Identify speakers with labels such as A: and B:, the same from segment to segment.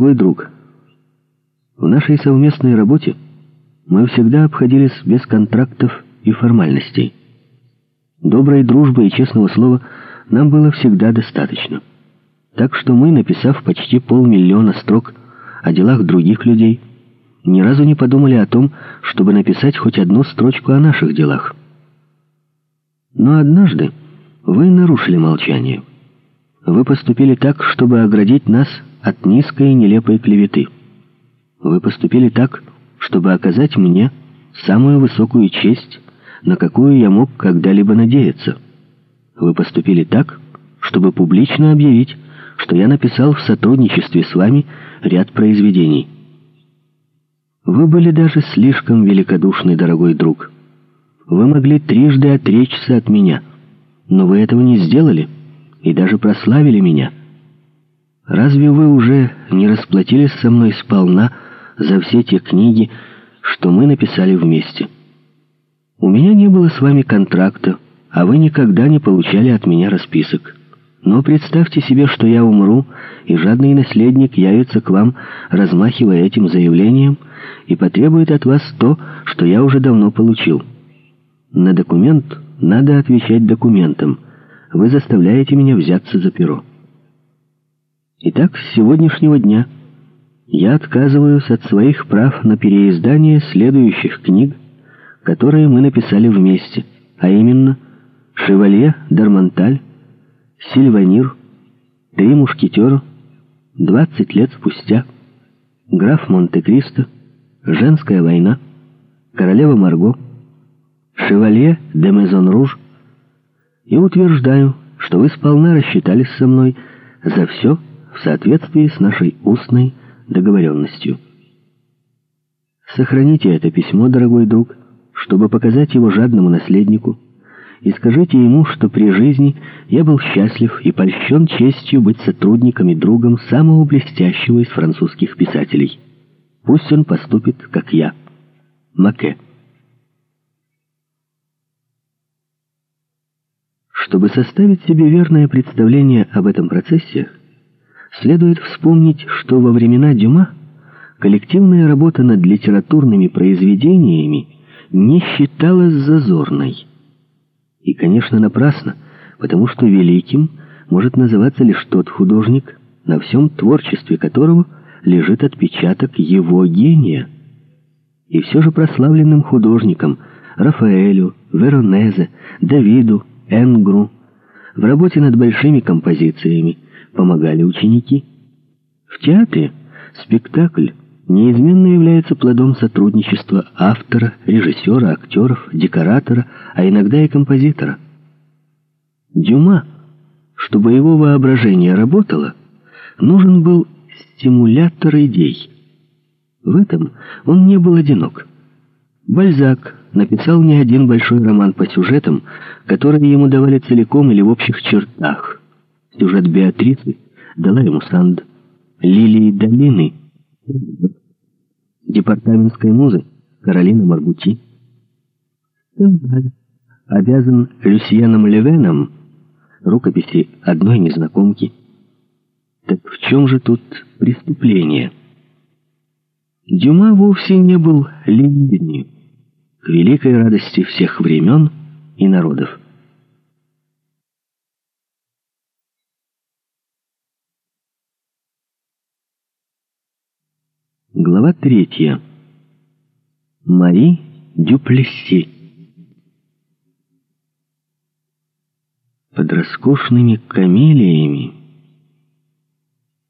A: Дорогой друг, в нашей совместной работе мы всегда обходились без контрактов и формальностей. Доброй дружбы и честного слова нам было всегда достаточно. Так что мы, написав почти полмиллиона строк о делах других людей, ни разу не подумали о том, чтобы написать хоть одну строчку о наших делах. Но однажды вы нарушили молчание. Вы поступили так, чтобы оградить нас от низкой и нелепой клеветы. Вы поступили так, чтобы оказать мне самую высокую честь, на какую я мог когда-либо надеяться. Вы поступили так, чтобы публично объявить, что я написал в сотрудничестве с вами ряд произведений. Вы были даже слишком великодушный, дорогой друг. Вы могли трижды отречься от меня, но вы этого не сделали и даже прославили меня. Разве вы уже не расплатились со мной сполна за все те книги, что мы написали вместе? У меня не было с вами контракта, а вы никогда не получали от меня расписок. Но представьте себе, что я умру, и жадный наследник явится к вам, размахивая этим заявлением, и потребует от вас то, что я уже давно получил. На документ надо отвечать документом. Вы заставляете меня взяться за перо. Итак, с сегодняшнего дня я отказываюсь от своих прав на переиздание следующих книг, которые мы написали вместе, а именно «Шевалье Дармонталь», Сильванир, Три мушкетера, Двадцать лет спустя, Граф Монте-Кристо, Женская война, Королева Марго, Шевалье де Мезон-Руж, и утверждаю, что вы сполна рассчитались со мной за все в соответствии с нашей устной договоренностью. Сохраните это письмо, дорогой друг, чтобы показать его жадному наследнику, и скажите ему, что при жизни я был счастлив и польщен честью быть сотрудником и другом самого блестящего из французских писателей. Пусть он поступит, как я. Маке. Чтобы составить себе верное представление об этом процессе, следует вспомнить, что во времена Дюма коллективная работа над литературными произведениями не считалась зазорной. И, конечно, напрасно, потому что великим может называться лишь тот художник, на всем творчестве которого лежит отпечаток его гения. И все же прославленным художникам Рафаэлю, Веронезе, Давиду, Энгру в работе над большими композициями помогали ученики. В театре спектакль неизменно является плодом сотрудничества автора, режиссера, актеров, декоратора, а иногда и композитора. Дюма, чтобы его воображение работало, нужен был стимулятор идей. В этом он не был одинок. Бальзак написал не один большой роман по сюжетам, которые ему давали целиком или в общих чертах. Сюжет Беатрисы дала ему Санд, Лилии долины — департаментской музы Каролина Маргути. Обязан Люсьеном Левеном рукописи одной незнакомки. Так в чем же тут преступление? Дюма вовсе не был ленивнью, к великой радости всех времен и народов. Глава третья. Мари Дюплесси. Под роскошными камелиями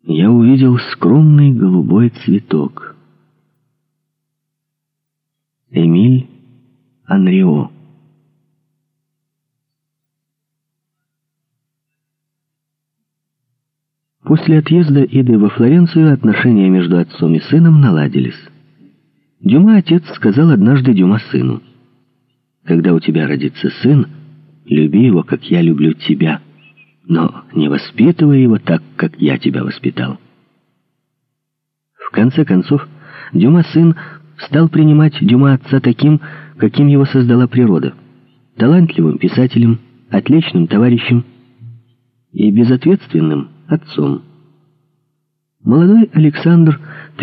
A: я увидел скромный голубой цветок. Эмиль Анрио. После отъезда Иды во Флоренцию отношения между отцом и сыном наладились. Дюма отец сказал однажды Дюма сыну, «Когда у тебя родится сын, люби его, как я люблю тебя, но не воспитывай его так, как я тебя воспитал». В конце концов, Дюма сын стал принимать Дюма отца таким, каким его создала природа, талантливым писателем, отличным товарищем и безответственным отцом. Молодой Александр